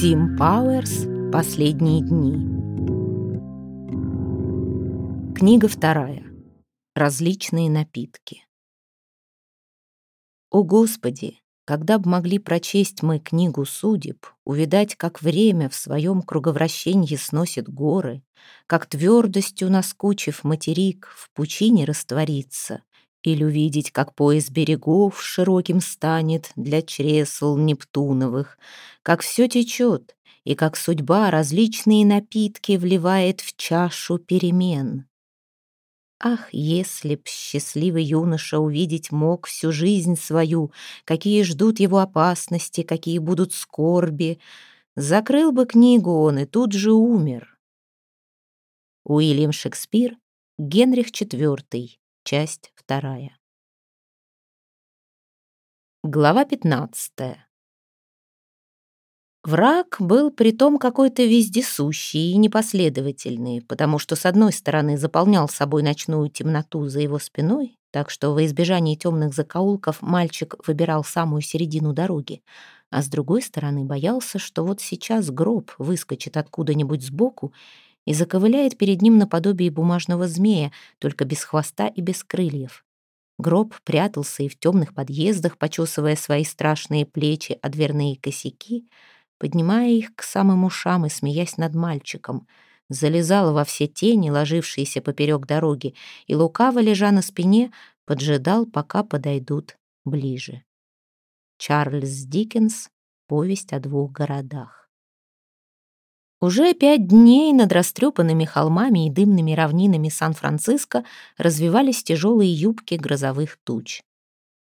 Тим Пауэрс «Последние дни». Книга вторая. Различные напитки. О Господи, когда б могли прочесть мы книгу судеб, увидать, как время в своем круговращенье сносит горы, как твердостью наскучив материк в пучине растворится, или увидеть, как пояс берегов широким станет для чресл Нептуновых, как все течет, и как судьба различные напитки вливает в чашу перемен. Ах, если б счастливый юноша увидеть мог всю жизнь свою, какие ждут его опасности, какие будут скорби, закрыл бы книгу он и тут же умер. Уильям Шекспир, Генрих IV, часть вторая. Глава пятнадцатая. Враг был притом какой-то вездесущий и непоследовательный, потому что с одной стороны заполнял собой ночную темноту за его спиной, так что во избежание темных закоулков мальчик выбирал самую середину дороги, а с другой стороны боялся, что вот сейчас гроб выскочит откуда-нибудь сбоку и заковыляет перед ним наподобие бумажного змея, только без хвоста и без крыльев. Гроб прятался и в темных подъездах, почесывая свои страшные плечи о дверные косяки — поднимая их к самым ушам и смеясь над мальчиком. Залезала во все тени, ложившиеся поперек дороги, и лукаво, лежа на спине, поджидал, пока подойдут ближе. Чарльз Диккенс «Повесть о двух городах». Уже пять дней над растрепанными холмами и дымными равнинами Сан-Франциско развивались тяжелые юбки грозовых туч.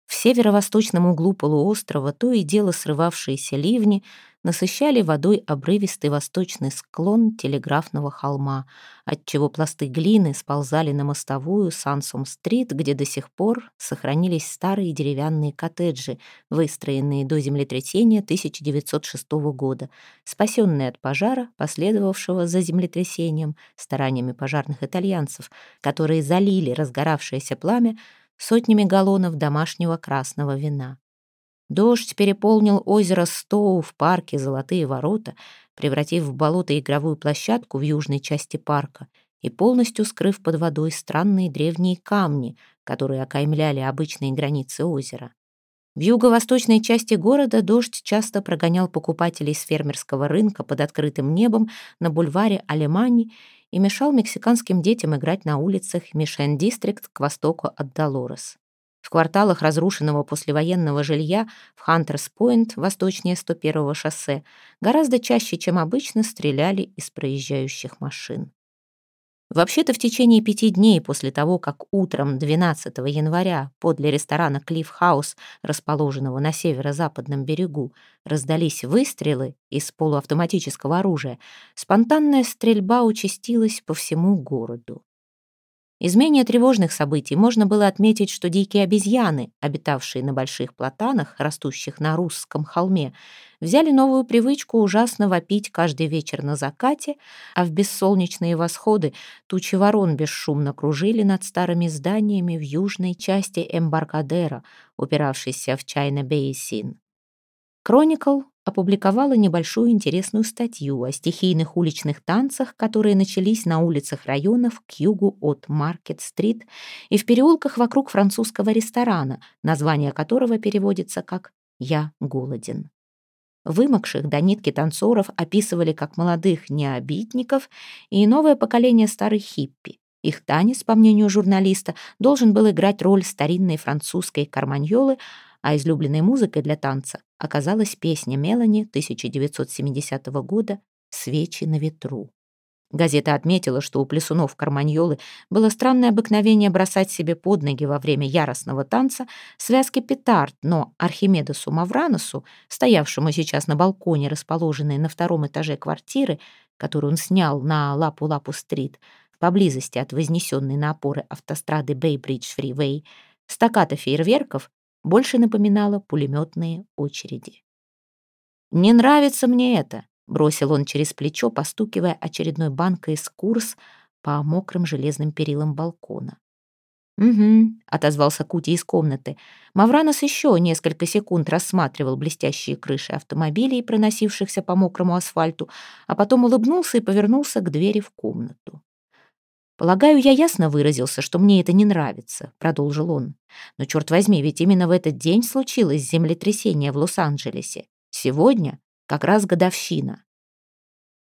В северо-восточном углу полуострова то и дело срывавшиеся ливни насыщали водой обрывистый восточный склон телеграфного холма, отчего пласты глины сползали на мостовую Сансом-стрит, где до сих пор сохранились старые деревянные коттеджи, выстроенные до землетрясения 1906 года, спасенные от пожара, последовавшего за землетрясением, стараниями пожарных итальянцев, которые залили разгоравшееся пламя сотнями галлонов домашнего красного вина. Дождь переполнил озеро Стоу в парке «Золотые ворота», превратив в болото игровую площадку в южной части парка и полностью скрыв под водой странные древние камни, которые окаймляли обычные границы озера. В юго-восточной части города дождь часто прогонял покупателей с фермерского рынка под открытым небом на бульваре Алемани и мешал мексиканским детям играть на улицах Мишен-Дистрикт к востоку от Долорес. В кварталах разрушенного послевоенного жилья в Хантерс-Пойнт, восточнее 101-го шоссе, гораздо чаще, чем обычно, стреляли из проезжающих машин. Вообще-то в течение пяти дней после того, как утром 12 января подле ресторана «Клифф Хаус», расположенного на северо-западном берегу, раздались выстрелы из полуавтоматического оружия, спонтанная стрельба участилась по всему городу. Из менее тревожных событий можно было отметить, что дикие обезьяны, обитавшие на больших платанах, растущих на русском холме, взяли новую привычку ужасно вопить каждый вечер на закате, а в бессолнечные восходы тучи ворон бесшумно кружили над старыми зданиями в южной части Эмбаркадера, упиравшейся в Чайна-Бейсин. Кроникл опубликовала небольшую интересную статью о стихийных уличных танцах, которые начались на улицах районов к югу от Маркет-стрит и в переулках вокруг французского ресторана, название которого переводится как «Я голоден». Вымокших до нитки танцоров описывали как молодых необитников и новое поколение старых хиппи. Их танец, по мнению журналиста, должен был играть роль старинной французской карманьолы, а излюбленной музыкой для танца оказалась песня Мелани 1970 года «Свечи на ветру». Газета отметила, что у плясунов Карманьолы было странное обыкновение бросать себе под ноги во время яростного танца связки петард, но Архимедесу Мавраносу, стоявшему сейчас на балконе, расположенной на втором этаже квартиры, которую он снял на Лапу-Лапу-стрит, поблизости от вознесенной на опоры автострады Бейбридж-Фривей, стаката фейерверков больше напоминала пулеметные очереди. «Не нравится мне это», — бросил он через плечо, постукивая очередной банкой из курс по мокрым железным перилам балкона. «Угу», — отозвался Кути из комнаты. Мавранос еще несколько секунд рассматривал блестящие крыши автомобилей, проносившихся по мокрому асфальту, а потом улыбнулся и повернулся к двери в комнату. «Полагаю, я ясно выразился, что мне это не нравится», — продолжил он. «Но, черт возьми, ведь именно в этот день случилось землетрясение в Лос-Анджелесе. Сегодня как раз годовщина.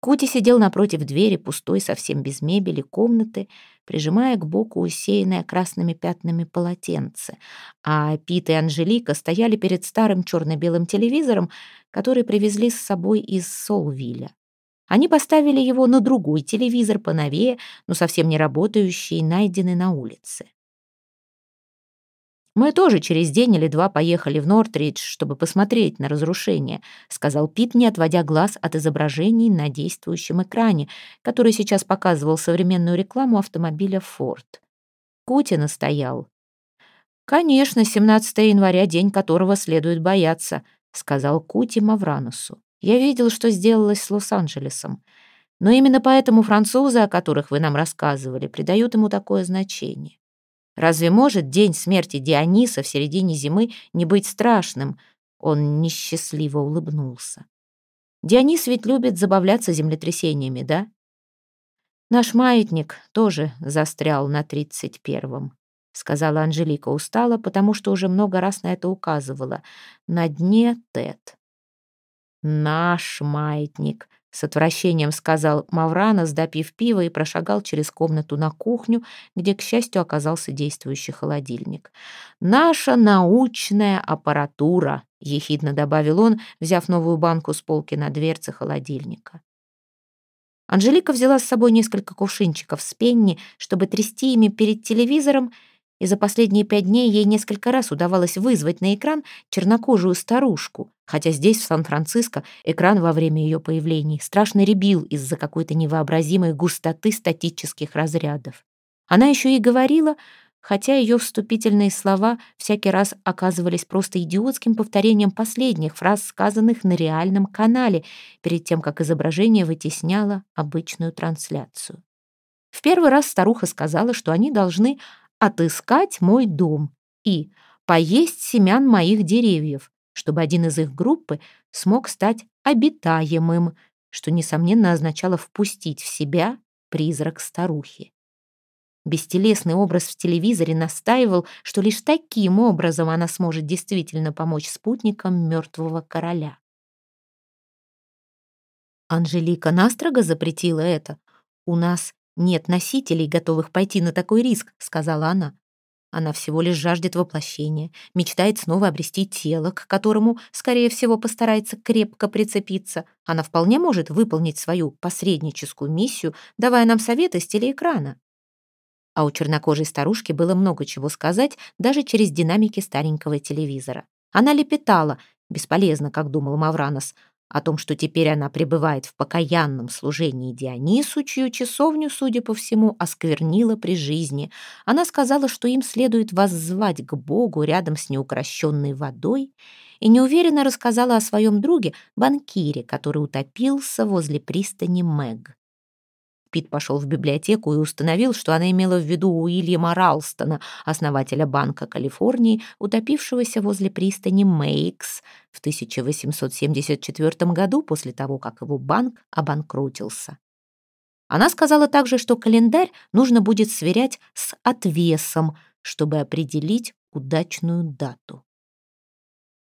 Кути сидел напротив двери, пустой, совсем без мебели, комнаты, прижимая к боку усеянное красными пятнами полотенце. А Пит и Анжелика стояли перед старым черно-белым телевизором, который привезли с собой из Солвилля. Они поставили его на другой телевизор поновее, но совсем не работающий, найденный на улице. «Мы тоже через день или два поехали в Нортридж, чтобы посмотреть на разрушение», сказал Пит, не отводя глаз от изображений на действующем экране, который сейчас показывал современную рекламу автомобиля Ford. Кути настоял. «Конечно, 17 января, день которого следует бояться», сказал Кути Мавранусу. «Я видел, что сделалось с Лос-Анджелесом. Но именно поэтому французы, о которых вы нам рассказывали, придают ему такое значение. Разве может день смерти Диониса в середине зимы не быть страшным? Он несчастливо улыбнулся. Дионис ведь любит забавляться землетрясениями, да? Наш маятник тоже застрял на тридцать первом, сказала Анжелика устало, потому что уже много раз на это указывала. На дне Тет. Наш маятник, с отвращением сказал Мавранос, допив пива, и прошагал через комнату на кухню, где, к счастью, оказался действующий холодильник. «Наша научная аппаратура», — ехидно добавил он, взяв новую банку с полки на дверце холодильника. Анжелика взяла с собой несколько кувшинчиков с пенни, чтобы трясти ими перед телевизором, и за последние пять дней ей несколько раз удавалось вызвать на экран чернокожую старушку, хотя здесь, в Сан-Франциско, экран во время ее появлений страшно ребил из-за какой-то невообразимой густоты статических разрядов. Она еще и говорила, хотя ее вступительные слова всякий раз оказывались просто идиотским повторением последних фраз, сказанных на реальном канале, перед тем, как изображение вытесняло обычную трансляцию. В первый раз старуха сказала, что они должны отыскать мой дом и поесть семян моих деревьев, чтобы один из их группы смог стать обитаемым, что, несомненно, означало впустить в себя призрак старухи. Бестелесный образ в телевизоре настаивал, что лишь таким образом она сможет действительно помочь спутникам мертвого короля. Анжелика настрого запретила это. У нас «Нет носителей, готовых пойти на такой риск», — сказала она. Она всего лишь жаждет воплощения, мечтает снова обрести тело, к которому, скорее всего, постарается крепко прицепиться. Она вполне может выполнить свою посредническую миссию, давая нам советы с телеэкрана. А у чернокожей старушки было много чего сказать даже через динамики старенького телевизора. Она лепетала, бесполезно, как думал Мавранос, о том, что теперь она пребывает в покаянном служении Дионису, чью часовню, судя по всему, осквернила при жизни. Она сказала, что им следует воззвать к Богу рядом с неукрощенной водой, и неуверенно рассказала о своем друге, банкире, который утопился возле пристани Мэг. Пит пошел в библиотеку и установил, что она имела в виду Уильяма Ралстона, основателя Банка Калифорнии, утопившегося возле пристани Мейкс в 1874 году после того, как его банк обанкротился. Она сказала также, что календарь нужно будет сверять с отвесом, чтобы определить удачную дату.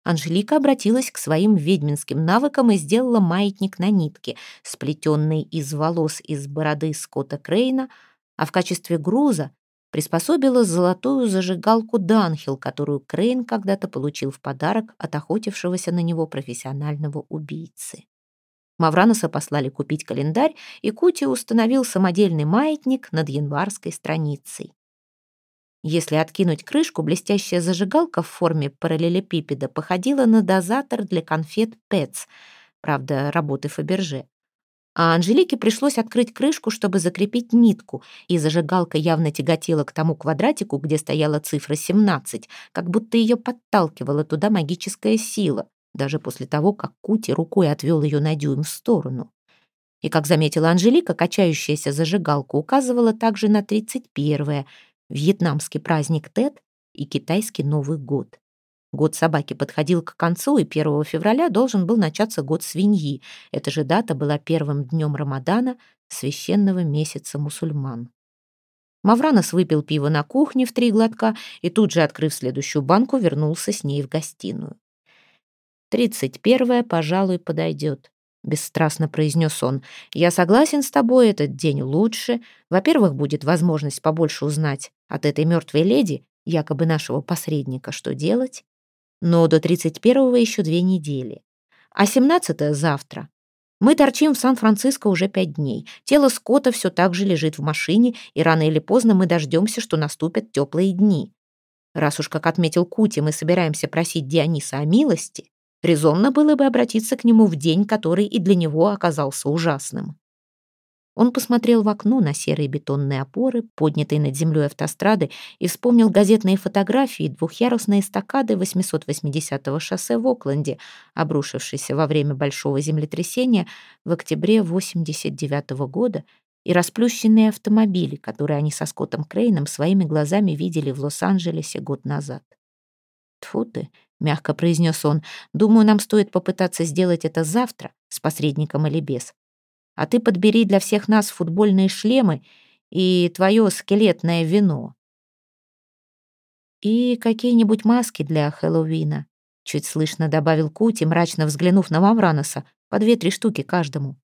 Анжелика обратилась к своим ведьминским навыкам и сделала маятник на нитке, сплетенный из волос из бороды Скотта Крейна, а в качестве груза приспособила золотую зажигалку Данхил, которую Крейн когда-то получил в подарок от охотившегося на него профессионального убийцы. Мавраноса послали купить календарь, и Кути установил самодельный маятник над январской страницей. Если откинуть крышку, блестящая зажигалка в форме параллелепипеда походила на дозатор для конфет Пэтс, правда, работы Фаберже. А Анжелике пришлось открыть крышку, чтобы закрепить нитку, и зажигалка явно тяготела к тому квадратику, где стояла цифра 17, как будто ее подталкивала туда магическая сила, даже после того, как Кути рукой отвел ее на дюйм в сторону. И, как заметила Анжелика, качающаяся зажигалка указывала также на 31-е, вьетнамский праздник Тет и китайский Новый год. Год собаки подходил к концу, и 1 февраля должен был начаться год свиньи. Эта же дата была первым днем Рамадана, священного месяца мусульман. Мавранос выпил пиво на кухне в три глотка и тут же, открыв следующую банку, вернулся с ней в гостиную. «Тридцать первое, пожалуй, подойдет», — бесстрастно произнес он. «Я согласен с тобой, этот день лучше. Во-первых, будет возможность побольше узнать от этой мертвой леди, якобы нашего посредника, что делать. Но до 31-го еще две недели. А 17-е завтра. Мы торчим в Сан-Франциско уже пять дней. Тело Скотта все так же лежит в машине, и рано или поздно мы дождемся, что наступят теплые дни. Раз уж, как отметил Кути, мы собираемся просить Диониса о милости, резонно было бы обратиться к нему в день, который и для него оказался ужасным. Он посмотрел в окно на серые бетонные опоры, поднятые над землей автострады, и вспомнил газетные фотографии двухъярусной эстакады 880-го шоссе в Окленде, обрушившейся во время большого землетрясения в октябре 89 -го года, и расплющенные автомобили, которые они со Скоттом Крейном своими глазами видели в Лос-Анджелесе год назад. «Тьфу ты», — мягко произнес он, — «думаю, нам стоит попытаться сделать это завтра, с посредником или без а ты подбери для всех нас футбольные шлемы и твое скелетное вино. И какие-нибудь маски для Хэллоуина, чуть слышно добавил Кути, мрачно взглянув на Мавраноса, по две-три штуки каждому.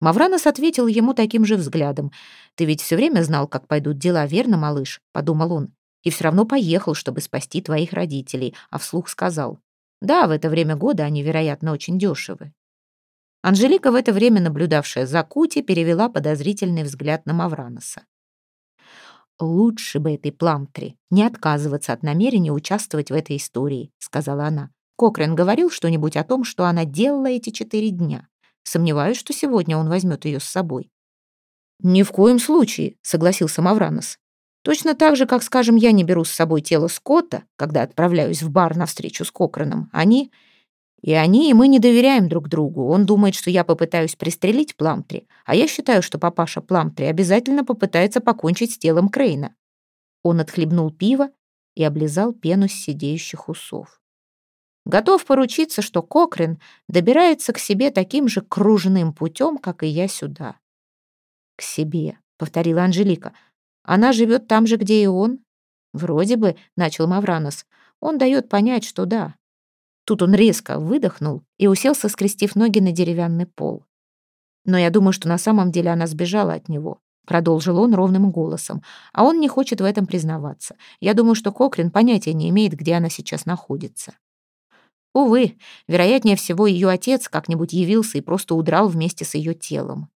Мавранос ответил ему таким же взглядом. «Ты ведь все время знал, как пойдут дела, верно, малыш?» — подумал он. «И все равно поехал, чтобы спасти твоих родителей», а вслух сказал. «Да, в это время года они, вероятно, очень дешевы». Анжелика, в это время наблюдавшая за Кути, перевела подозрительный взгляд на Мавраноса. «Лучше бы этой Пламтри не отказываться от намерения участвовать в этой истории», — сказала она. Кокрен говорил что-нибудь о том, что она делала эти четыре дня. Сомневаюсь, что сегодня он возьмет ее с собой. «Ни в коем случае», — согласился Мавранос. «Точно так же, как, скажем, я не беру с собой тело Скотта, когда отправляюсь в бар на встречу с Кокреном. Они и они, и мы не доверяем друг другу. Он думает, что я попытаюсь пристрелить Пламтри, а я считаю, что папаша Пламтри обязательно попытается покончить с телом Крейна. Он отхлебнул пиво и облизал пену с сидеющих усов. Готов поручиться, что Кокрин добирается к себе таким же кружным путем, как и я сюда. «К себе», — повторила Анжелика. «Она живет там же, где и он?» «Вроде бы», — начал Мавранос. «Он дает понять, что да, Тут он резко выдохнул и уселся, скрестив ноги на деревянный пол. «Но я думаю, что на самом деле она сбежала от него», — продолжил он ровным голосом. «А он не хочет в этом признаваться. Я думаю, что Кокрин понятия не имеет, где она сейчас находится». Увы, вероятнее всего, ее отец как-нибудь явился и просто удрал вместе с ее телом.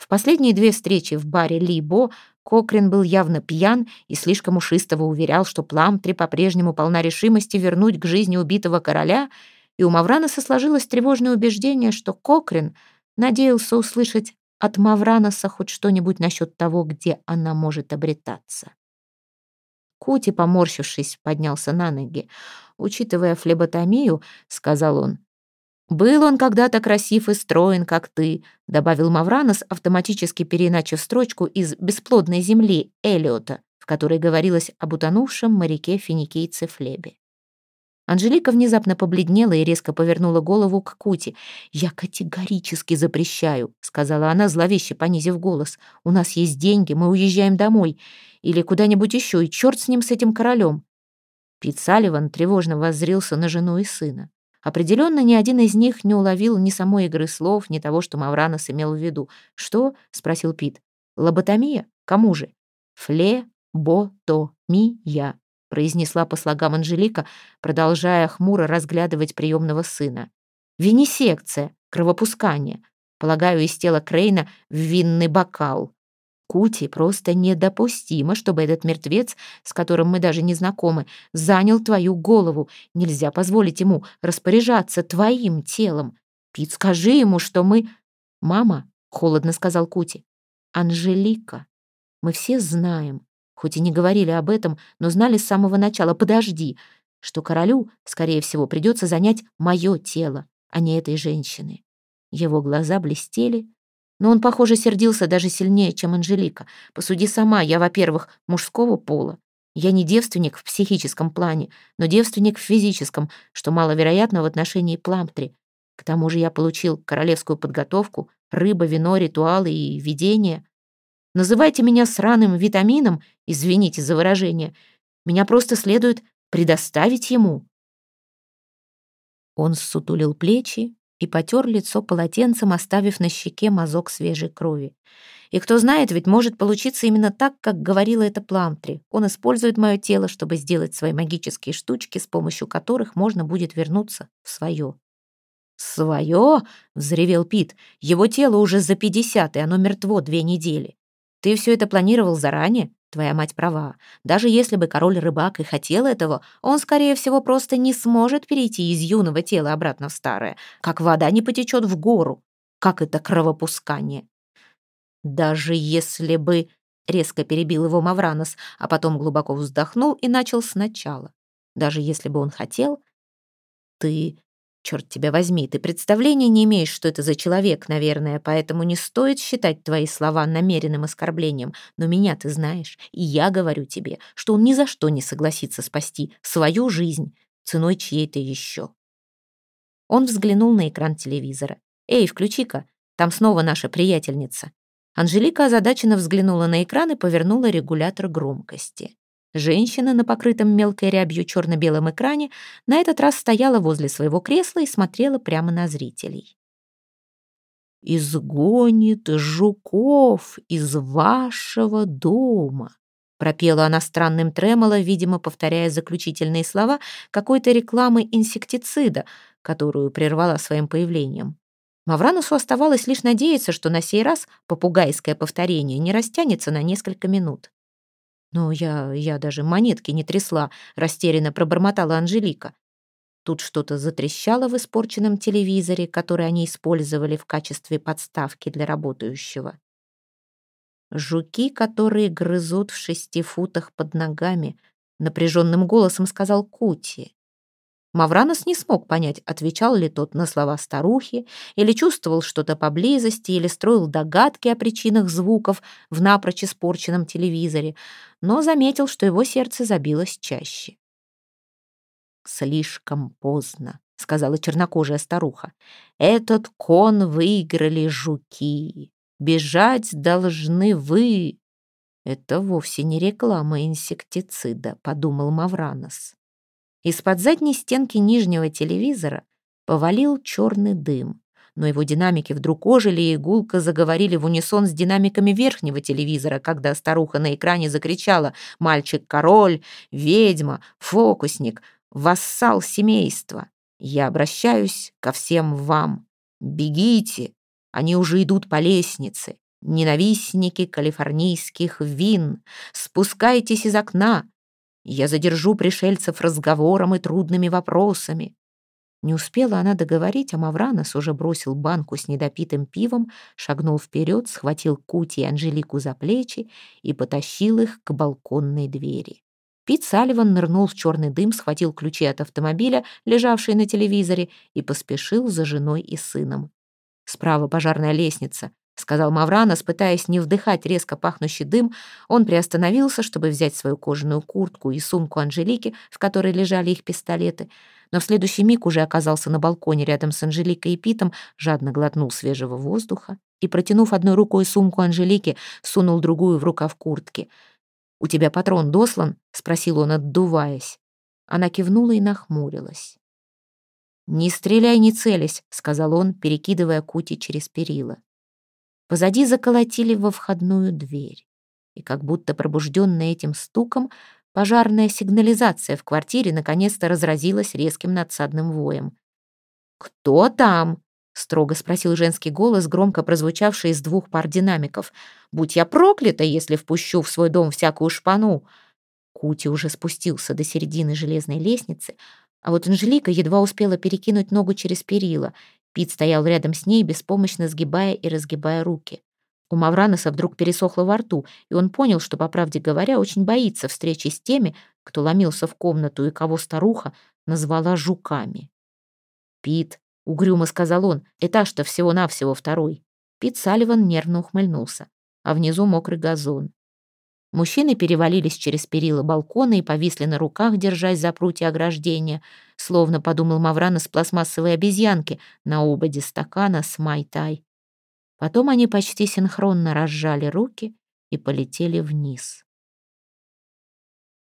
В последние две встречи в баре Либо Кокрин был явно пьян и слишком ушистово уверял, что Пламтри по-прежнему полна решимости вернуть к жизни убитого короля, и у Мавраноса сложилось тревожное убеждение, что Кокрин надеялся услышать от Мавраноса хоть что-нибудь насчет того, где она может обретаться. Кути, поморщившись, поднялся на ноги. «Учитывая флеботомию, — сказал он, «Был он когда-то красив и строен, как ты», — добавил Мавранос, автоматически переиначив строчку из «Бесплодной земли» Элиота, в которой говорилось об утонувшем моряке-финикийце Флебе. Анжелика внезапно побледнела и резко повернула голову к Кути. «Я категорически запрещаю», — сказала она, зловеще понизив голос. «У нас есть деньги, мы уезжаем домой. Или куда-нибудь еще, и черт с ним, с этим королем». Пит Салливан тревожно воззрился на жену и сына. Определенно, ни один из них не уловил ни самой игры слов, ни того, что Мавранос имел в виду. «Что?» — спросил Пит. «Лоботомия? Кому же?» «Фле-бо-то-ми-я», — произнесла по слогам Анжелика, продолжая хмуро разглядывать приемного сына. «Винисекция, кровопускание. Полагаю, из тела Крейна в винный бокал. Кути, просто недопустимо, чтобы этот мертвец, с которым мы даже не знакомы, занял твою голову. Нельзя позволить ему распоряжаться твоим телом. Пит, скажи ему, что мы... Мама, холодно сказал Кути. Анжелика. Мы все знаем, хоть и не говорили об этом, но знали с самого начала. Подожди, что королю, скорее всего, придется занять мое тело, а не этой женщины. Его глаза блестели, Но он, похоже, сердился даже сильнее, чем Анжелика. Посуди сама, я, во-первых, мужского пола. Я не девственник в психическом плане, но девственник в физическом, что маловероятно в отношении Пламтри. К тому же я получил королевскую подготовку, рыба, вино, ритуалы и видения. Называйте меня сраным витамином, извините за выражение. Меня просто следует предоставить ему. Он ссутулил плечи и потер лицо полотенцем, оставив на щеке мазок свежей крови. И кто знает, ведь может получиться именно так, как говорила это Пламтри. Он использует мое тело, чтобы сделать свои магические штучки, с помощью которых можно будет вернуться в свое. «Свое?» — взревел Пит. «Его тело уже за пятьдесят, и оно мертво две недели. Ты все это планировал заранее? Твоя мать права. Даже если бы король-рыбак и хотел этого, он, скорее всего, просто не сможет перейти из юного тела обратно в старое, как вода не потечет в гору. Как это кровопускание? Даже если бы... Резко перебил его Мавранос, а потом глубоко вздохнул и начал сначала. Даже если бы он хотел... Ты Черт тебя возьми, ты представления не имеешь, что это за человек, наверное, поэтому не стоит считать твои слова намеренным оскорблением. Но меня ты знаешь, и я говорю тебе, что он ни за что не согласится спасти свою жизнь ценой чьей-то еще. Он взглянул на экран телевизора. «Эй, включи-ка, там снова наша приятельница». Анжелика озадаченно взглянула на экран и повернула регулятор громкости. Женщина на покрытом мелкой рябью черно-белом экране на этот раз стояла возле своего кресла и смотрела прямо на зрителей. «Изгонит жуков из вашего дома», пропела она странным тремоло, видимо, повторяя заключительные слова какой-то рекламы инсектицида, которую прервала своим появлением. Мавранусу оставалось лишь надеяться, что на сей раз попугайское повторение не растянется на несколько минут. «Ну, я... я даже монетки не трясла», — растерянно пробормотала Анжелика. Тут что-то затрещало в испорченном телевизоре, который они использовали в качестве подставки для работающего. «Жуки, которые грызут в шести футах под ногами», — напряженным голосом сказал Кути. Мавранос не смог понять, отвечал ли тот на слова старухи, или чувствовал что-то поблизости, или строил догадки о причинах звуков в напрочь испорченном телевизоре, но заметил, что его сердце забилось чаще. «Слишком поздно», — сказала чернокожая старуха. «Этот кон выиграли жуки. Бежать должны вы». «Это вовсе не реклама инсектицида», — подумал Мавранос. Из-под задней стенки нижнего телевизора повалил черный дым, но его динамики вдруг ожили и гулко заговорили в унисон с динамиками верхнего телевизора, когда старуха на экране закричала «Мальчик-король! Ведьма! Фокусник! Вассал семейства! Я обращаюсь ко всем вам! Бегите! Они уже идут по лестнице! Ненавистники калифорнийских вин! Спускайтесь из окна! Я задержу пришельцев разговором и трудными вопросами». Не успела она договорить, а Мавранос уже бросил банку с недопитым пивом, шагнул вперед, схватил Кути и Анжелику за плечи и потащил их к балконной двери. Пит Салливан нырнул в черный дым, схватил ключи от автомобиля, лежавшие на телевизоре, и поспешил за женой и сыном. Справа пожарная лестница сказал Мавранос, пытаясь не вдыхать резко пахнущий дым, он приостановился, чтобы взять свою кожаную куртку и сумку Анжелики, в которой лежали их пистолеты, но в следующий миг уже оказался на балконе рядом с Анжеликой и Питом, жадно глотнул свежего воздуха и, протянув одной рукой сумку Анжелики, сунул другую в рукав куртки. «У тебя патрон дослан?» — спросил он, отдуваясь. Она кивнула и нахмурилась. «Не стреляй, не целясь», — сказал он, перекидывая Кути через перила. Позади заколотили во входную дверь. И как будто пробужденная этим стуком, пожарная сигнализация в квартире наконец-то разразилась резким надсадным воем. «Кто там?» — строго спросил женский голос, громко прозвучавший из двух пар динамиков. «Будь я проклята, если впущу в свой дом всякую шпану!» Кути уже спустился до середины железной лестницы, а вот Анжелика едва успела перекинуть ногу через перила, Пит стоял рядом с ней, беспомощно сгибая и разгибая руки. У Мавраноса вдруг пересохло во рту, и он понял, что, по правде говоря, очень боится встречи с теми, кто ломился в комнату и кого старуха назвала жуками. «Пит», — угрюмо сказал он, — «этаж-то всего-навсего второй. Пит Салливан нервно ухмыльнулся, а внизу мокрый газон. Мужчины перевалились через перила балкона и повисли на руках, держась за прутья ограждения, словно подумал Маврана с пластмассовой обезьянки на ободе стакана с май-тай. Потом они почти синхронно разжали руки и полетели вниз.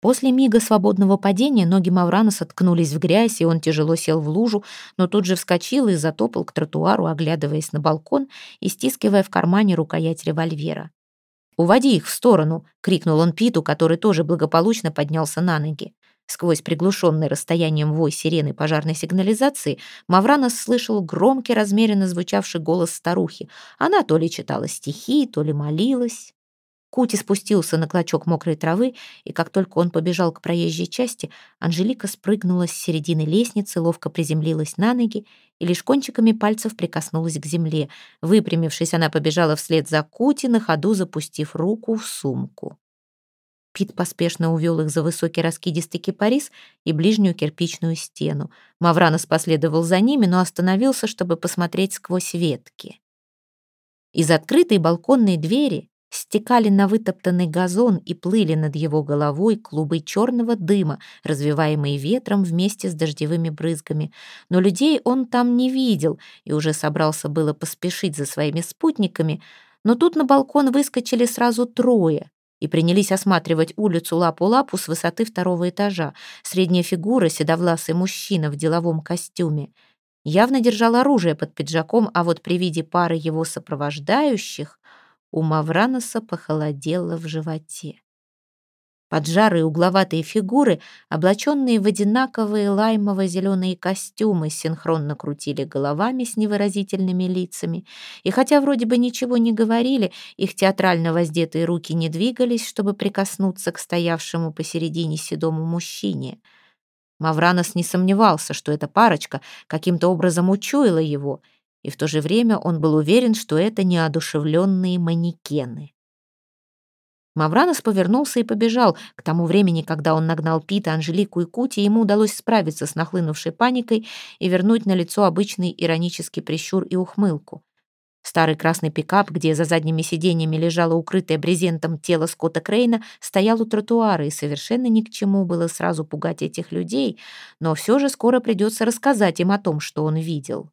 После мига свободного падения ноги Маврана соткнулись в грязь, и он тяжело сел в лужу, но тут же вскочил и затопал к тротуару, оглядываясь на балкон и стискивая в кармане рукоять револьвера. «Уводи их в сторону!» — крикнул он Питу, который тоже благополучно поднялся на ноги. Сквозь приглушенный расстоянием вой сирены пожарной сигнализации Мавранос слышал громкий, размеренно звучавший голос старухи. Она то ли читала стихи, то ли молилась. Кути спустился на клочок мокрой травы, и как только он побежал к проезжей части, Анжелика спрыгнула с середины лестницы, ловко приземлилась на ноги и лишь кончиками пальцев прикоснулась к земле. Выпрямившись, она побежала вслед за Кути, на ходу запустив руку в сумку. Пит поспешно увел их за высокий раскидистый кипарис и ближнюю кирпичную стену. Мавранос последовал за ними, но остановился, чтобы посмотреть сквозь ветки. Из открытой балконной двери стекали на вытоптанный газон и плыли над его головой клубы черного дыма, развиваемые ветром вместе с дождевыми брызгами. Но людей он там не видел и уже собрался было поспешить за своими спутниками, но тут на балкон выскочили сразу трое и принялись осматривать улицу лапу-лапу с высоты второго этажа. Средняя фигура, седовласый мужчина в деловом костюме. Явно держал оружие под пиджаком, а вот при виде пары его сопровождающих у Мавраноса похолодело в животе. Поджарые угловатые фигуры, облаченные в одинаковые лаймово-зеленые костюмы, синхронно крутили головами с невыразительными лицами, и хотя вроде бы ничего не говорили, их театрально воздетые руки не двигались, чтобы прикоснуться к стоявшему посередине седому мужчине. Мавранос не сомневался, что эта парочка каким-то образом учуяла его — и в то же время он был уверен, что это неодушевленные манекены. Мавранос повернулся и побежал. К тому времени, когда он нагнал Пита, Анжелику и Кути, ему удалось справиться с нахлынувшей паникой и вернуть на лицо обычный иронический прищур и ухмылку. Старый красный пикап, где за задними сиденьями лежало укрытое брезентом тело Скотта Крейна, стоял у тротуара, и совершенно ни к чему было сразу пугать этих людей, но все же скоро придется рассказать им о том, что он видел.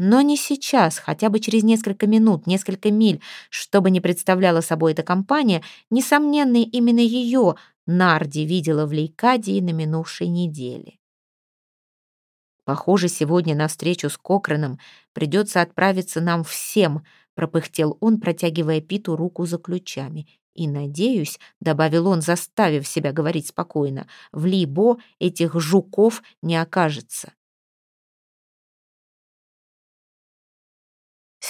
Но не сейчас, хотя бы через несколько минут, несколько миль, что бы ни представляла собой эта компания, несомненно, именно ее Нарди видела в Лейкадии на минувшей неделе. «Похоже, сегодня на встречу с Кокраном придется отправиться нам всем», пропыхтел он, протягивая Питу руку за ключами. «И, надеюсь», — добавил он, заставив себя говорить спокойно, «в Либо этих жуков не окажется».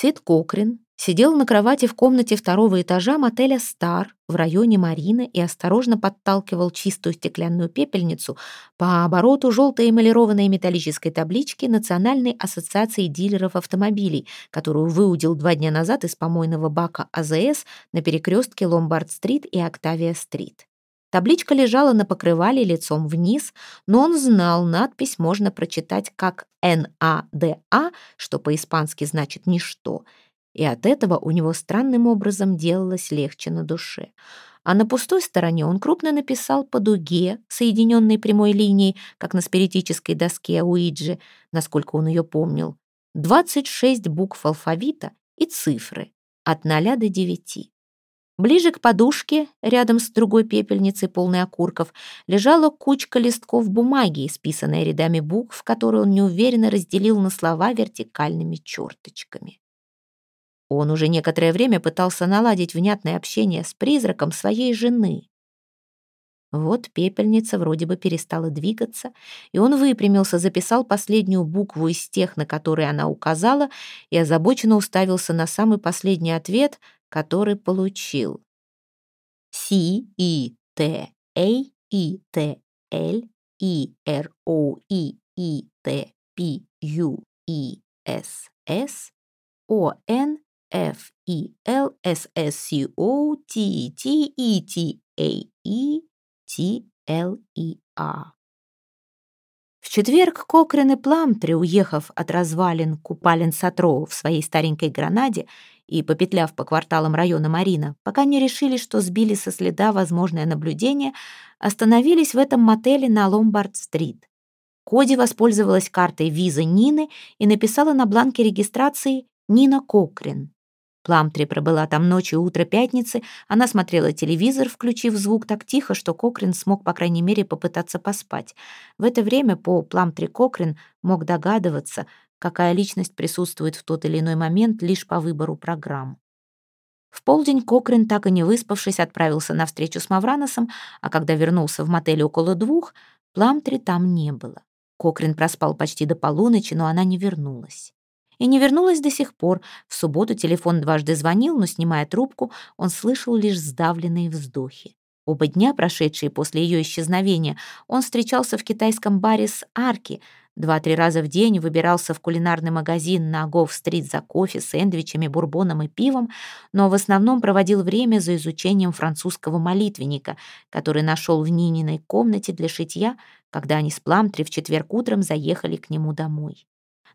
Сид Кокрин сидел на кровати в комнате второго этажа мотеля «Стар» в районе Марина и осторожно подталкивал чистую стеклянную пепельницу по обороту желтой эмалированной металлической таблички Национальной ассоциации дилеров автомобилей, которую выудил два дня назад из помойного бака АЗС на перекрестке Ломбард-стрит и Октавия-стрит. Табличка лежала на покрывале лицом вниз, но он знал, надпись можно прочитать как «НАДА», что по-испански значит «ничто», и от этого у него странным образом делалось легче на душе. А на пустой стороне он крупно написал по дуге, соединенной прямой линией, как на спиритической доске Уиджи, насколько он ее помнил, 26 букв алфавита и цифры от 0 до 9. Ближе к подушке, рядом с другой пепельницей, полной окурков, лежала кучка листков бумаги, исписанная рядами букв, которые он неуверенно разделил на слова вертикальными черточками. Он уже некоторое время пытался наладить внятное общение с призраком своей жены. Вот пепельница вроде бы перестала двигаться, и он выпрямился, записал последнюю букву из тех, на которые она указала, и озабоченно уставился на самый последний ответ — который получил. C-E-T-A-E-R-O-E-E-T-P-U-E-S-S O-N-F-E-L-S-S-C-O-T-T-E-T-A-E-T-L-E-A. В четверг Кокрин и Пламтри, уехав от развалин купалин Сатроу в своей старенькой гранаде и попетляв по кварталам района Марина, пока не решили, что сбили со следа возможное наблюдение, остановились в этом мотеле на Ломбард-стрит. Коди воспользовалась картой визы Нины и написала на бланке регистрации «Нина Кокрин». Пламтри пробыла там ночью и утро пятницы. Она смотрела телевизор, включив звук так тихо, что Кокрин смог, по крайней мере, попытаться поспать. В это время по Пламтри Кокрин мог догадываться, какая личность присутствует в тот или иной момент лишь по выбору программ. В полдень Кокрин, так и не выспавшись, отправился на встречу с Мавраносом, а когда вернулся в мотель около двух, Пламтри там не было. Кокрин проспал почти до полуночи, но она не вернулась и не вернулась до сих пор. В субботу телефон дважды звонил, но, снимая трубку, он слышал лишь сдавленные вздохи. Оба дня, прошедшие после ее исчезновения, он встречался в китайском баре с Арки, два-три раза в день выбирался в кулинарный магазин на Гов-стрит за кофе, сэндвичами, бурбоном и пивом, но в основном проводил время за изучением французского молитвенника, который нашел в Нининой комнате для шитья, когда они с Пламтри в четверг утром заехали к нему домой.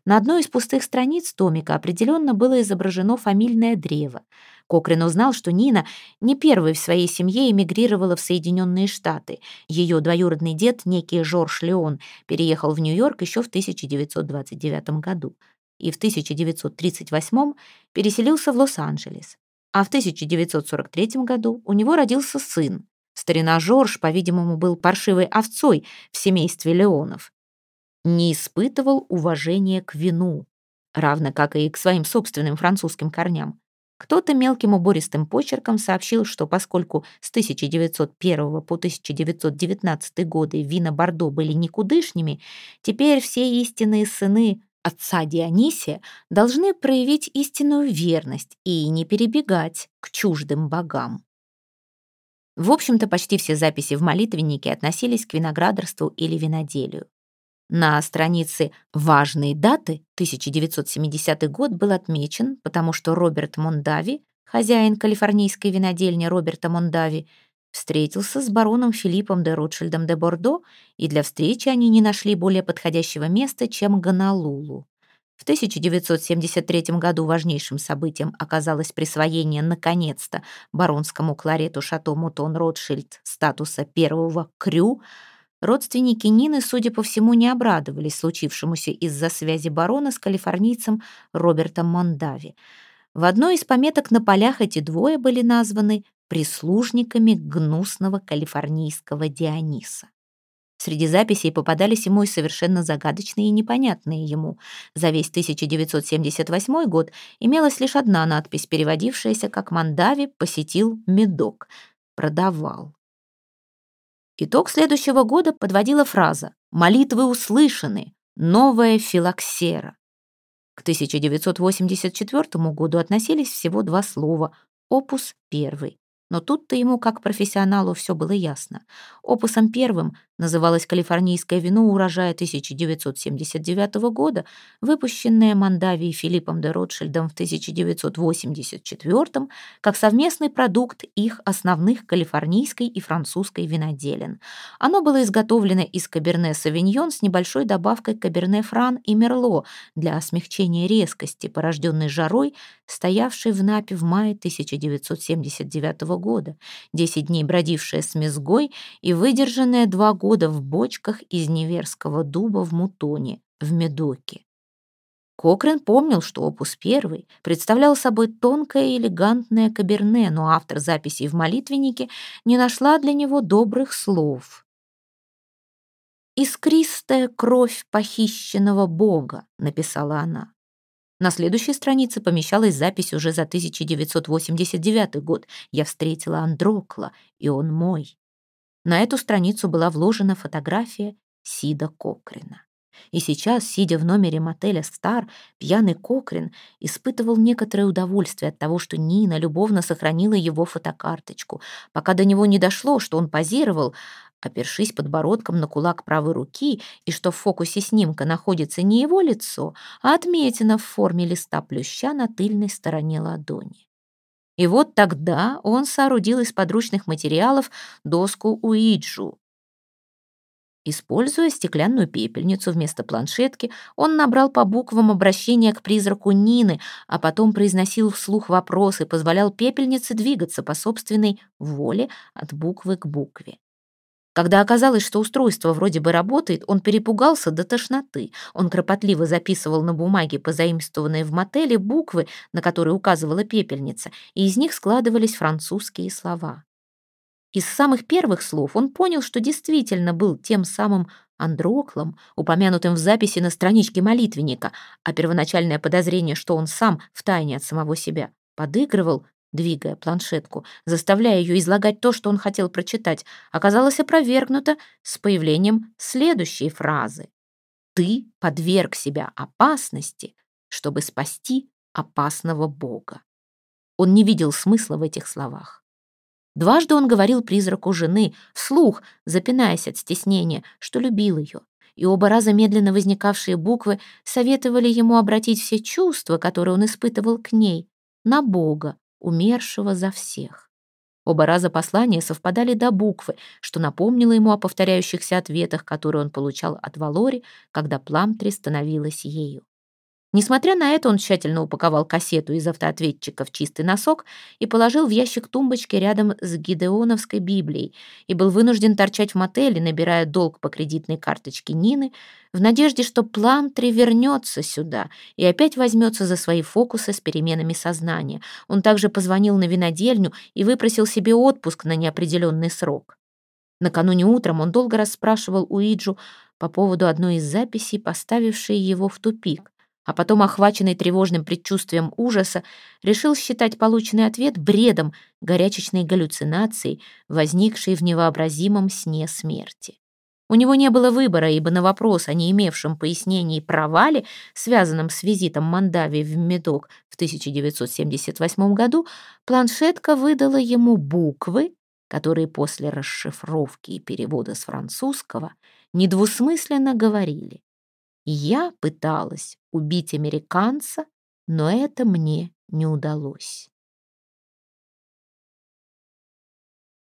На одной из пустых страниц томика определенно было изображено фамильное древо. Кокрин узнал, что Нина не первой в своей семье эмигрировала в Соединенные Штаты. Ее двоюродный дед, некий Жорж Леон, переехал в Нью-Йорк еще в 1929 году и в 1938 переселился в Лос-Анджелес. А в 1943 году у него родился сын. Старина Жорж, по-видимому, был паршивой овцой в семействе Леонов не испытывал уважения к вину, равно как и к своим собственным французским корням. Кто-то мелким убористым почерком сообщил, что поскольку с 1901 по 1919 годы вина Бордо были никудышными, теперь все истинные сыны отца Дионисия должны проявить истинную верность и не перебегать к чуждым богам. В общем-то, почти все записи в молитвеннике относились к виноградарству или виноделию. На странице «Важные даты» 1970 год был отмечен, потому что Роберт Мондави, хозяин калифорнийской винодельни Роберта Мондави, встретился с бароном Филиппом де Ротшильдом де Бордо, и для встречи они не нашли более подходящего места, чем Гонолулу. В 1973 году важнейшим событием оказалось присвоение, наконец-то, баронскому кларету Шато Мутон Ротшильд статуса первого крю – Родственники Нины, судя по всему, не обрадовались случившемуся из-за связи барона с калифорнийцем Робертом Мондави. В одной из пометок на полях эти двое были названы прислужниками гнусного калифорнийского Диониса. Среди записей попадались ему и совершенно загадочные и непонятные ему. За весь 1978 год имелась лишь одна надпись, переводившаяся как «Мандави посетил медок», «продавал». Итог следующего года подводила фраза «Молитвы услышаны. Новая филоксера». К 1984 году относились всего два слова «Опус первый». Но тут-то ему, как профессионалу, все было ясно. Опусом первым называлось калифорнийское вино урожая 1979 года, выпущенное Мандавией Филиппом де Ротшильдом в 1984 как совместный продукт их основных калифорнийской и французской виноделин. Оно было изготовлено из каберне савиньон с небольшой добавкой каберне фран и мерло для смягчения резкости, порожденной жарой, стоявшей в Напе в мае 1979 года, 10 дней бродившая с мезгой и выдержанная два года года в бочках из неверского дуба в Мутоне, в Медоке. Кокрин помнил, что опус первый представлял собой тонкое и элегантное каберне, но автор записей в молитвеннике не нашла для него добрых слов. «Искристая кровь похищенного бога», — написала она. На следующей странице помещалась запись уже за 1989 год. «Я встретила Андрокла, и он мой». На эту страницу была вложена фотография Сида Кокрина. И сейчас, сидя в номере мотеля «Стар», пьяный Кокрин испытывал некоторое удовольствие от того, что Нина любовно сохранила его фотокарточку, пока до него не дошло, что он позировал, опершись подбородком на кулак правой руки, и что в фокусе снимка находится не его лицо, а отметина в форме листа плюща на тыльной стороне ладони. И вот тогда он соорудил из подручных материалов доску Уиджу. Используя стеклянную пепельницу вместо планшетки, он набрал по буквам обращение к призраку Нины, а потом произносил вслух вопросы, позволял пепельнице двигаться по собственной воле от буквы к букве. Когда оказалось, что устройство вроде бы работает, он перепугался до тошноты. Он кропотливо записывал на бумаге, позаимствованные в мотеле, буквы, на которые указывала пепельница, и из них складывались французские слова. Из самых первых слов он понял, что действительно был тем самым Андроклом, упомянутым в записи на страничке молитвенника, а первоначальное подозрение, что он сам, втайне от самого себя, подыгрывал, двигая планшетку, заставляя ее излагать то, что он хотел прочитать, оказалось опровергнуто с появлением следующей фразы. «Ты подверг себя опасности, чтобы спасти опасного Бога». Он не видел смысла в этих словах. Дважды он говорил призраку жены, вслух, запинаясь от стеснения, что любил ее, и оба раза медленно возникавшие буквы советовали ему обратить все чувства, которые он испытывал к ней, на Бога, умершего за всех. Оба раза послания совпадали до буквы, что напомнило ему о повторяющихся ответах, которые он получал от Валори, когда Пламтри становилась ею. Несмотря на это, он тщательно упаковал кассету из автоответчика в чистый носок и положил в ящик тумбочки рядом с Гидеоновской Библией и был вынужден торчать в мотеле, набирая долг по кредитной карточке Нины, в надежде, что Пламтри вернется сюда и опять возьмется за свои фокусы с переменами сознания. Он также позвонил на винодельню и выпросил себе отпуск на неопределенный срок. Накануне утром он долго расспрашивал Уиджу по поводу одной из записей, поставившей его в тупик а потом, охваченный тревожным предчувствием ужаса, решил считать полученный ответ бредом, горячечной галлюцинацией, возникшей в невообразимом сне смерти. У него не было выбора, ибо на вопрос о не имевшем пояснений провале, связанном с визитом Мандави в Медок в 1978 году, планшетка выдала ему буквы, которые после расшифровки и перевода с французского недвусмысленно говорили я пыталась убить американца, но это мне не удалось.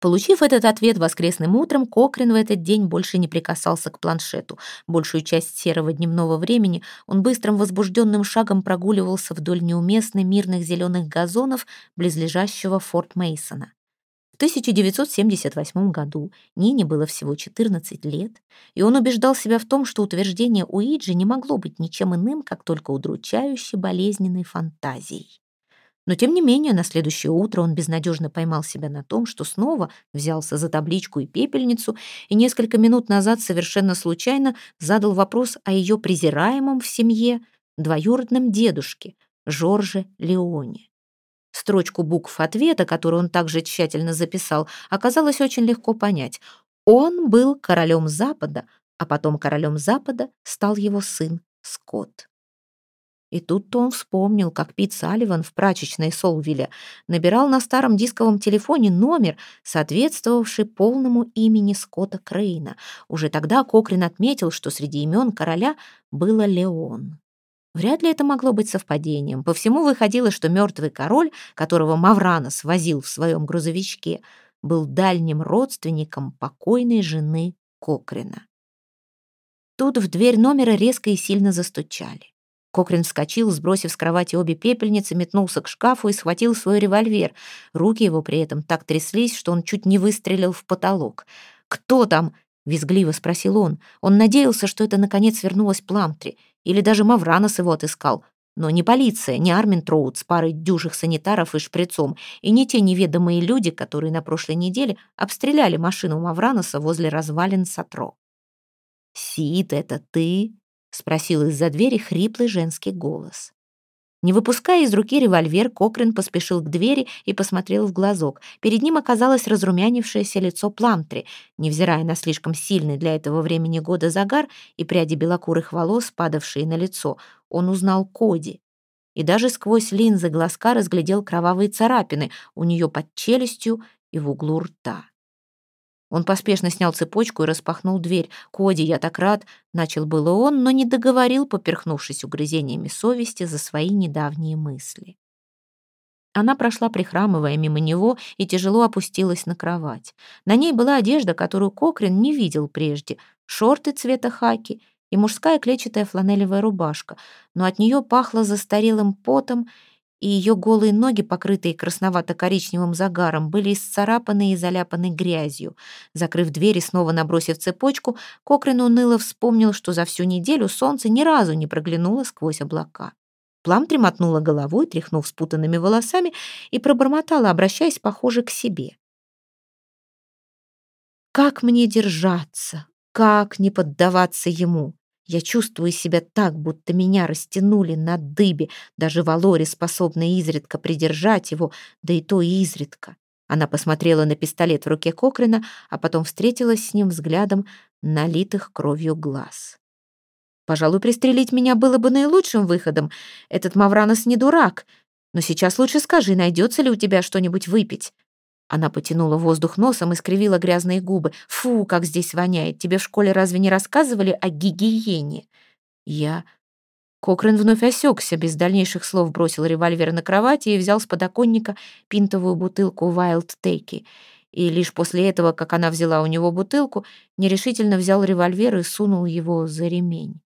Получив этот ответ воскресным утром, Кокрин в этот день больше не прикасался к планшету. Большую часть серого дневного времени он быстрым возбужденным шагом прогуливался вдоль неуместно мирных зеленых газонов близлежащего Форт Мейсона. В 1978 году Нине было всего 14 лет, и он убеждал себя в том, что утверждение Уиджи не могло быть ничем иным, как только удручающе болезненной фантазией. Но, тем не менее, на следующее утро он безнадежно поймал себя на том, что снова взялся за табличку и пепельницу и несколько минут назад совершенно случайно задал вопрос о ее презираемом в семье двоюродном дедушке Жорже Леоне. Строчку букв ответа, которую он также тщательно записал, оказалось очень легко понять. Он был королем Запада, а потом королем Запада стал его сын Скотт. И тут-то он вспомнил, как Пит Салливан в прачечной Солвилле набирал на старом дисковом телефоне номер, соответствовавший полному имени Скотта Крейна. Уже тогда Кокрин отметил, что среди имен короля было Леон. Вряд ли это могло быть совпадением. По всему выходило, что мертвый король, которого Мавранос возил в своем грузовичке, был дальним родственником покойной жены Кокрина. Тут в дверь номера резко и сильно застучали. Кокрин вскочил, сбросив с кровати обе пепельницы, метнулся к шкафу и схватил свой револьвер. Руки его при этом так тряслись, что он чуть не выстрелил в потолок. «Кто там?» — визгливо спросил он. Он надеялся, что это, наконец, вернулась Пламтри. Или даже Мавранос его отыскал. Но не полиция, не Армин Троуд с парой дюжих санитаров и шприцом, и не те неведомые люди, которые на прошлой неделе обстреляли машину Мавраноса возле развалин Сатро. «Сид, это ты?» — спросил из-за двери хриплый женский голос. Не выпуская из руки револьвер, Кокрин поспешил к двери и посмотрел в глазок. Перед ним оказалось разрумянившееся лицо Пламтри. Невзирая на слишком сильный для этого времени года загар и пряди белокурых волос, падавшие на лицо, он узнал Коди. И даже сквозь линзы глазка разглядел кровавые царапины у нее под челюстью и в углу рта. Он поспешно снял цепочку и распахнул дверь. «Коди, я так рад!» — начал было он, но не договорил, поперхнувшись угрызениями совести за свои недавние мысли. Она прошла, прихрамывая мимо него, и тяжело опустилась на кровать. На ней была одежда, которую Кокрин не видел прежде. Шорты цвета хаки и мужская клетчатая фланелевая рубашка. Но от нее пахло застарелым потом, и ее голые ноги, покрытые красновато-коричневым загаром, были исцарапаны и заляпаны грязью. Закрыв дверь и снова набросив цепочку, Кокрин уныло вспомнил, что за всю неделю солнце ни разу не проглянуло сквозь облака. Пламтри мотнула головой, тряхнув спутанными волосами, и пробормотала, обращаясь, похоже, к себе. «Как мне держаться? Как не поддаваться ему? Я чувствую себя так, будто меня растянули на дыбе. Даже Валори способна изредка придержать его, да и то изредка». Она посмотрела на пистолет в руке Кокрина, а потом встретилась с ним взглядом налитых кровью глаз. Пожалуй, пристрелить меня было бы наилучшим выходом. Этот Мавранос не дурак. Но сейчас лучше скажи, найдется ли у тебя что-нибудь выпить?» Она потянула воздух носом и скривила грязные губы. «Фу, как здесь воняет! Тебе в школе разве не рассказывали о гигиене?» «Я...» Кокрин вновь осекся, без дальнейших слов бросил револьвер на кровати и взял с подоконника пинтовую бутылку Wild Тейки. И лишь после этого, как она взяла у него бутылку, нерешительно взял револьвер и сунул его за ремень.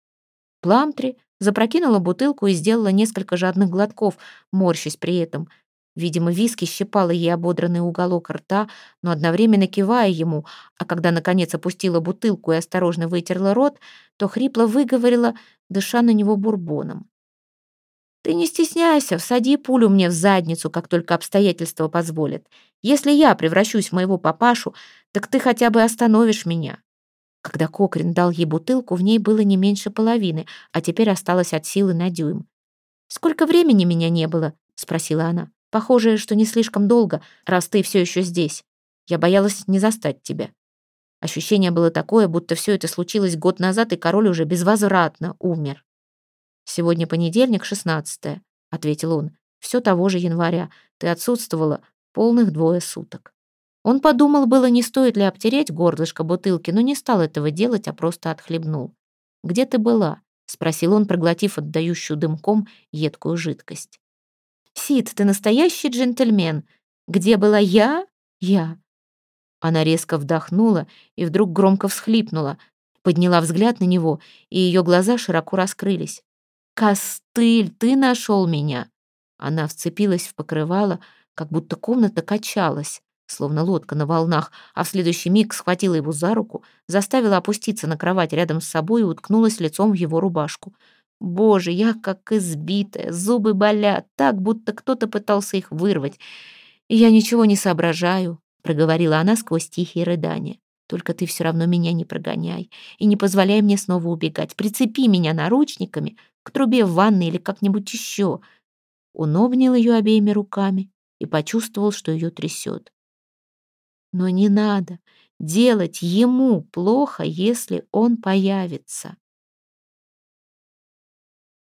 Пламтри запрокинула бутылку и сделала несколько жадных глотков, морщась при этом. Видимо, виски щипала ей ободранный уголок рта, но одновременно кивая ему, а когда, наконец, опустила бутылку и осторожно вытерла рот, то хрипло выговорила, дыша на него бурбоном. «Ты не стесняйся, всади пулю мне в задницу, как только обстоятельства позволят. Если я превращусь в моего папашу, так ты хотя бы остановишь меня. Когда Кокрин дал ей бутылку, в ней было не меньше половины, а теперь осталось от силы на дюйм. «Сколько времени меня не было?» — спросила она. «Похоже, что не слишком долго, раз ты все еще здесь. Я боялась не застать тебя». Ощущение было такое, будто все это случилось год назад, и король уже безвозвратно умер. «Сегодня понедельник, шестнадцатое», — ответил он. «Все того же января. Ты отсутствовала полных двое суток». Он подумал было, не стоит ли обтереть горлышко бутылки, но не стал этого делать, а просто отхлебнул. «Где ты была?» — спросил он, проглотив отдающую дымком едкую жидкость. «Сид, ты настоящий джентльмен. Где была я? Я». Она резко вдохнула и вдруг громко всхлипнула, подняла взгляд на него, и ее глаза широко раскрылись. «Костыль, ты нашел меня!» Она вцепилась в покрывало, как будто комната качалась словно лодка на волнах, а в следующий миг схватила его за руку, заставила опуститься на кровать рядом с собой и уткнулась лицом в его рубашку. Боже, я как избитая, зубы болят, так, будто кто-то пытался их вырвать. Я ничего не соображаю, проговорила она сквозь тихие рыдания. Только ты все равно меня не прогоняй и не позволяй мне снова убегать. Прицепи меня наручниками к трубе в ванной или как-нибудь еще. Он обнял ее обеими руками и почувствовал, что ее трясет. Но не надо делать ему плохо, если он появится.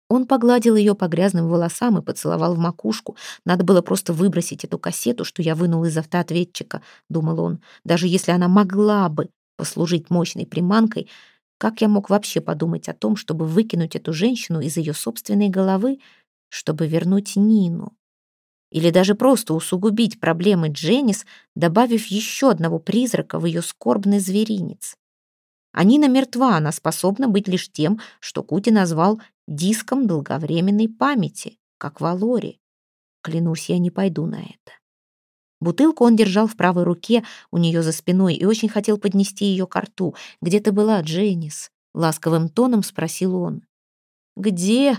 Он погладил ее по грязным волосам и поцеловал в макушку. Надо было просто выбросить эту кассету, что я вынул из автоответчика, думал он. Даже если она могла бы послужить мощной приманкой, как я мог вообще подумать о том, чтобы выкинуть эту женщину из ее собственной головы, чтобы вернуть Нину? Или даже просто усугубить проблемы Дженнис, добавив еще одного призрака в ее скорбный зверинец. Анина мертва, она способна быть лишь тем, что Кути назвал диском долговременной памяти, как Валори. Клянусь, я не пойду на это. Бутылку он держал в правой руке у нее за спиной и очень хотел поднести ее к рту. «Где ты была, Дженнис?» — ласковым тоном спросил он. «Где?»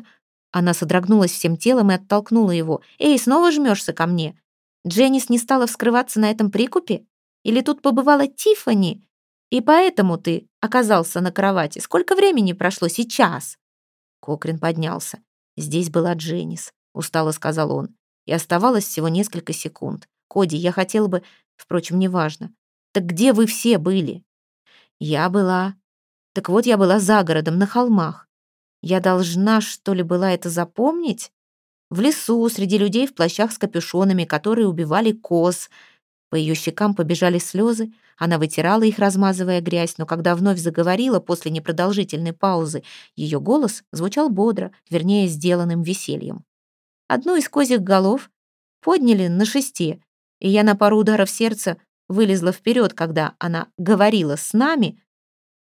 Она содрогнулась всем телом и оттолкнула его. «Эй, снова жмешься ко мне? Дженнис не стала вскрываться на этом прикупе? Или тут побывала Тиффани? И поэтому ты оказался на кровати? Сколько времени прошло сейчас?» Кокрин поднялся. «Здесь была Дженнис», — устало сказал он. «И оставалось всего несколько секунд. Коди, я хотел бы... Впрочем, неважно. Так где вы все были?» «Я была...» «Так вот я была за городом, на холмах. Я должна, что ли, была это запомнить? В лесу, среди людей в плащах с капюшонами, которые убивали коз. По ее щекам побежали слезы, она вытирала их, размазывая грязь, но когда вновь заговорила после непродолжительной паузы, ее голос звучал бодро, вернее, сделанным весельем. Одну из козьих голов подняли на шесте, и я на пару ударов сердца вылезла вперед, когда она говорила с нами,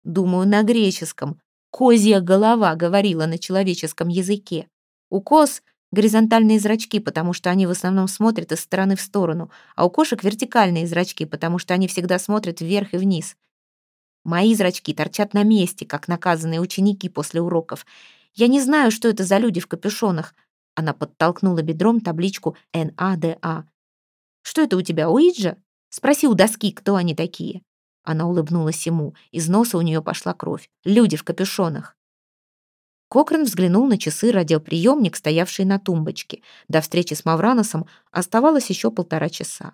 думаю, на греческом, козья голова говорила на человеческом языке. У коз горизонтальные зрачки, потому что они в основном смотрят из стороны в сторону, а у кошек вертикальные зрачки, потому что они всегда смотрят вверх и вниз. Мои зрачки торчат на месте, как наказанные ученики после уроков. Я не знаю, что это за люди в капюшонах. Она подтолкнула бедром табличку НАДА. «Что это у тебя, Уиджа? Спроси у доски, кто они такие». Она улыбнулась ему. Из носа у нее пошла кровь. Люди в капюшонах. Кокрен взглянул на часы радиоприемник, стоявший на тумбочке. До встречи с Мавраносом оставалось еще полтора часа.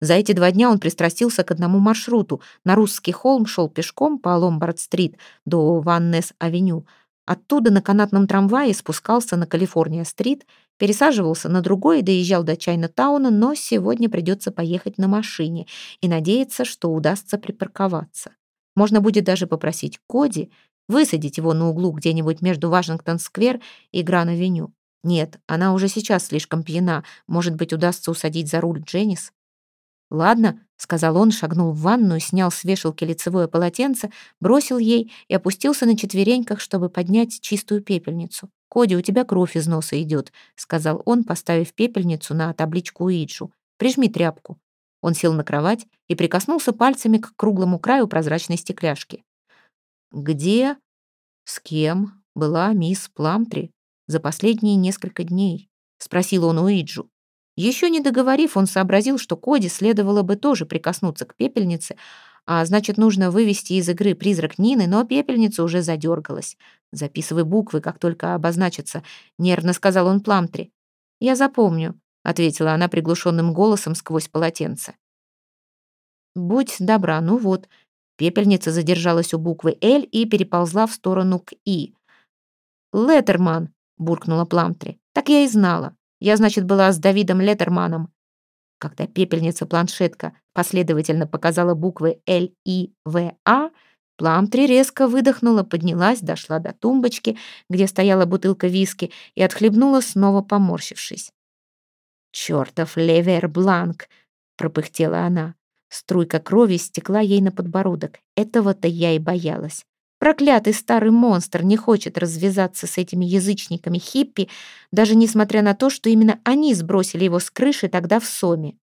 За эти два дня он пристрастился к одному маршруту. На Русский холм шел пешком по Ломбард-стрит до Ваннес-авеню. Оттуда на канатном трамвае спускался на Калифорния-стрит, пересаживался на другой и доезжал до Чайна-тауна, но сегодня придется поехать на машине и надеяться, что удастся припарковаться. Можно будет даже попросить Коди высадить его на углу где-нибудь между Вашингтон-сквер и Гран-авеню. Нет, она уже сейчас слишком пьяна, может быть, удастся усадить за руль Дженнис. «Ладно», — сказал он, шагнул в ванную, снял с вешалки лицевое полотенце, бросил ей и опустился на четвереньках, чтобы поднять чистую пепельницу. «Коди, у тебя кровь из носа идет», — сказал он, поставив пепельницу на табличку Уиджу. «Прижми тряпку». Он сел на кровать и прикоснулся пальцами к круглому краю прозрачной стекляшки. «Где, с кем была мисс Пламтри за последние несколько дней?» — спросил он Уиджу. Еще не договорив, он сообразил, что Коди следовало бы тоже прикоснуться к пепельнице, а значит, нужно вывести из игры призрак Нины, но пепельница уже задергалась. «Записывай буквы, как только обозначатся», — нервно сказал он Пламтри. «Я запомню», — ответила она приглушенным голосом сквозь полотенце. «Будь добра, ну вот». Пепельница задержалась у буквы «Л» и переползла в сторону к «И». «Леттерман», — буркнула Пламтри. «Так я и знала. Я, значит, была с Давидом Леттерманом. Когда пепельница-планшетка последовательно показала буквы Л, И, В, А, Пламтри резко выдохнула, поднялась, дошла до тумбочки, где стояла бутылка виски, и отхлебнула, снова поморщившись. «Чёртов левер бланк!» — пропыхтела она. Струйка крови стекла ей на подбородок. Этого-то я и боялась. Проклятый старый монстр не хочет развязаться с этими язычниками хиппи, даже несмотря на то, что именно они сбросили его с крыши тогда в Соме.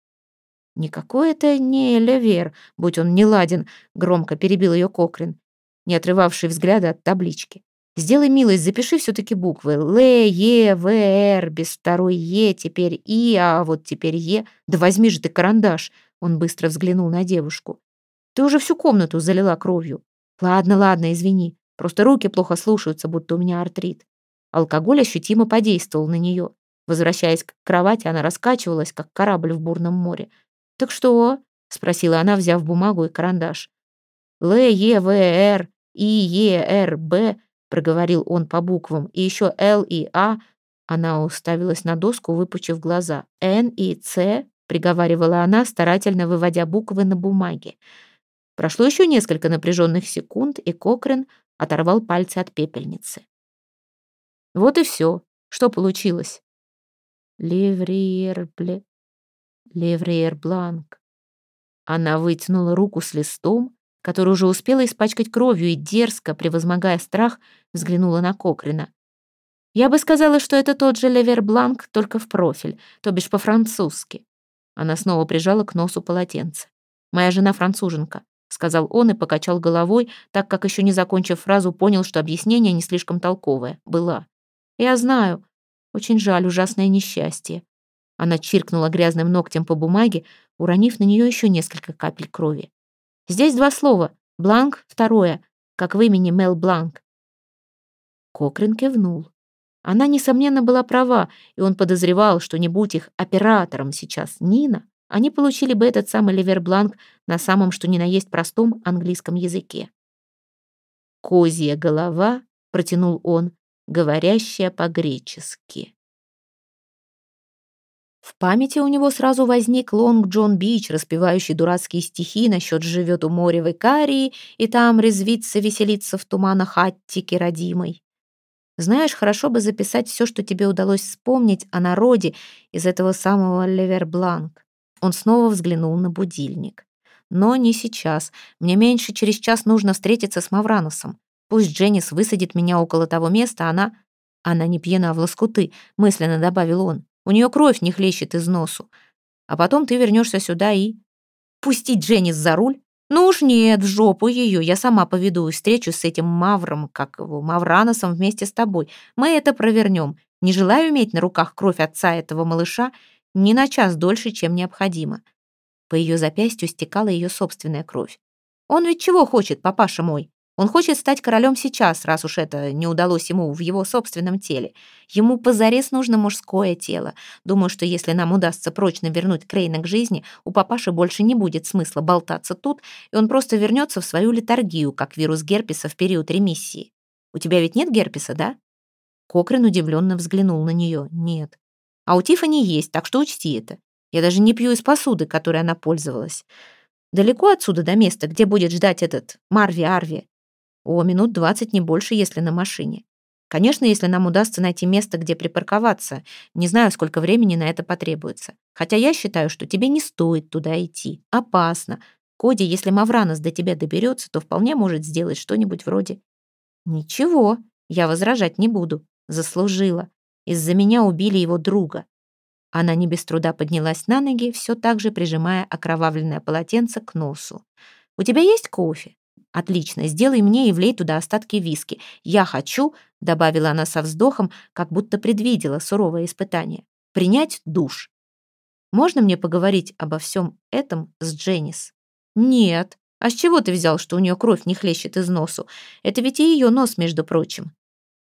«Никакой это не Левер, будь он не ладен», — громко перебил ее Кокрин, не отрывавший взгляда от таблички. «Сделай милость, запиши все-таки буквы. Л, Е, В, Р, без второй Е, теперь И, а вот теперь Е. Да возьми же ты карандаш!» Он быстро взглянул на девушку. «Ты уже всю комнату залила кровью. Ладно, ладно, извини. Просто руки плохо слушаются, будто у меня артрит. Алкоголь ощутимо подействовал на нее. Возвращаясь к кровати, она раскачивалась, как корабль в бурном море. «Так что?» — спросила она, взяв бумагу и карандаш. «Л, Е, В, Р, И, Е, Р, Б», — проговорил он по буквам, и еще Л и А. Она уставилась на доску, выпучив глаза. «Н и Ц», — приговаривала она, старательно выводя буквы на бумаге. Прошло еще несколько напряженных секунд, и Кокрен оторвал пальцы от пепельницы. Вот и все. Что получилось? Левриер бле... Она вытянула руку с листом, который уже успела испачкать кровью, и дерзко, превозмогая страх, взглянула на Кокрина. «Я бы сказала, что это тот же Левер Бланк, только в профиль, то бишь по-французски». Она снова прижала к носу полотенце. «Моя жена француженка сказал он и покачал головой, так как еще не закончив фразу, понял, что объяснение не слишком толковое. Была. «Я знаю. Очень жаль, ужасное несчастье». Она чиркнула грязным ногтем по бумаге, уронив на нее еще несколько капель крови. «Здесь два слова. Бланк, второе, как в имени Мел Бланк». Кокрин кивнул. Она, несомненно, была права, и он подозревал, что не будь их оператором сейчас Нина, они получили бы этот самый ливербланк на самом что ни на есть простом английском языке. «Козья голова», — протянул он, говорящая по-гречески. В памяти у него сразу возник Лонг Джон Бич, распевающий дурацкие стихи насчет «живет у моря в Икарии» и там резвится, веселится в туманах Аттики родимой. Знаешь, хорошо бы записать все, что тебе удалось вспомнить о народе из этого самого Левербланк. Он снова взглянул на будильник. Но не сейчас. Мне меньше через час нужно встретиться с Мавраносом. Пусть Дженнис высадит меня около того места, она... Она не пьяна в лоскуты, мысленно добавил он. У нее кровь не хлещет из носу. А потом ты вернешься сюда и... Пустить Дженнис за руль? Ну уж нет, в жопу ее, я сама поведу и встречусь с этим Мавром, как его, Мавраносом вместе с тобой. Мы это провернем. Не желаю иметь на руках кровь отца этого малыша ни на час дольше, чем необходимо. По ее запястью стекала ее собственная кровь. Он ведь чего хочет, папаша мой? Он хочет стать королем сейчас, раз уж это не удалось ему в его собственном теле. Ему позарез нужно мужское тело. Думаю, что если нам удастся прочно вернуть Крейна к жизни, у папаши больше не будет смысла болтаться тут, и он просто вернется в свою литургию, как вирус герпеса в период ремиссии. У тебя ведь нет герпеса, да? Кокрин удивленно взглянул на нее. Нет. А у Тифани есть, так что учти это. Я даже не пью из посуды, которой она пользовалась. Далеко отсюда до места, где будет ждать этот Марви-Арви. О, минут двадцать, не больше, если на машине. Конечно, если нам удастся найти место, где припарковаться. Не знаю, сколько времени на это потребуется. Хотя я считаю, что тебе не стоит туда идти. Опасно. Коди, если Мавранос до тебя доберется, то вполне может сделать что-нибудь вроде... Ничего, я возражать не буду. Заслужила. Из-за меня убили его друга. Она не без труда поднялась на ноги, все так же прижимая окровавленное полотенце к носу. «У тебя есть кофе?» «Отлично, сделай мне и влей туда остатки виски. Я хочу», — добавила она со вздохом, как будто предвидела суровое испытание, «принять душ». «Можно мне поговорить обо всем этом с Дженнис?» «Нет. А с чего ты взял, что у нее кровь не хлещет из носу? Это ведь и ее нос, между прочим».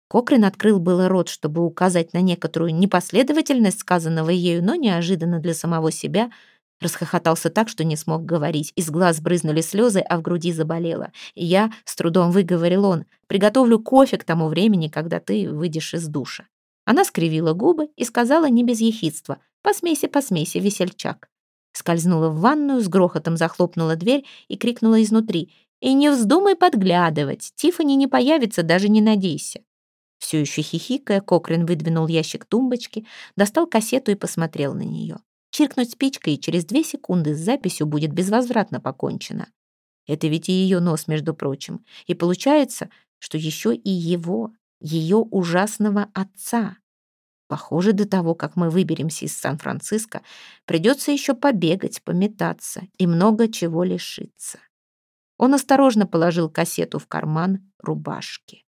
Кокрин открыл было рот, чтобы указать на некоторую непоследовательность сказанного ею, но неожиданно для самого себя — Расхохотался так, что не смог говорить. Из глаз брызнули слезы, а в груди заболело. Я, с трудом выговорил он, приготовлю кофе к тому времени, когда ты выйдешь из душа. Она скривила губы и сказала не без ехидства. «Посмейся, посмейся, весельчак». Скользнула в ванную, с грохотом захлопнула дверь и крикнула изнутри. «И не вздумай подглядывать, Тиффани не появится, даже не надейся». Все еще хихикая, Кокрин выдвинул ящик тумбочки, достал кассету и посмотрел на нее. Чиркнуть спичкой, и через две секунды с записью будет безвозвратно покончено. Это ведь и ее нос, между прочим. И получается, что еще и его, ее ужасного отца. Похоже, до того, как мы выберемся из Сан-Франциско, придется еще побегать, пометаться и много чего лишиться. Он осторожно положил кассету в карман рубашки.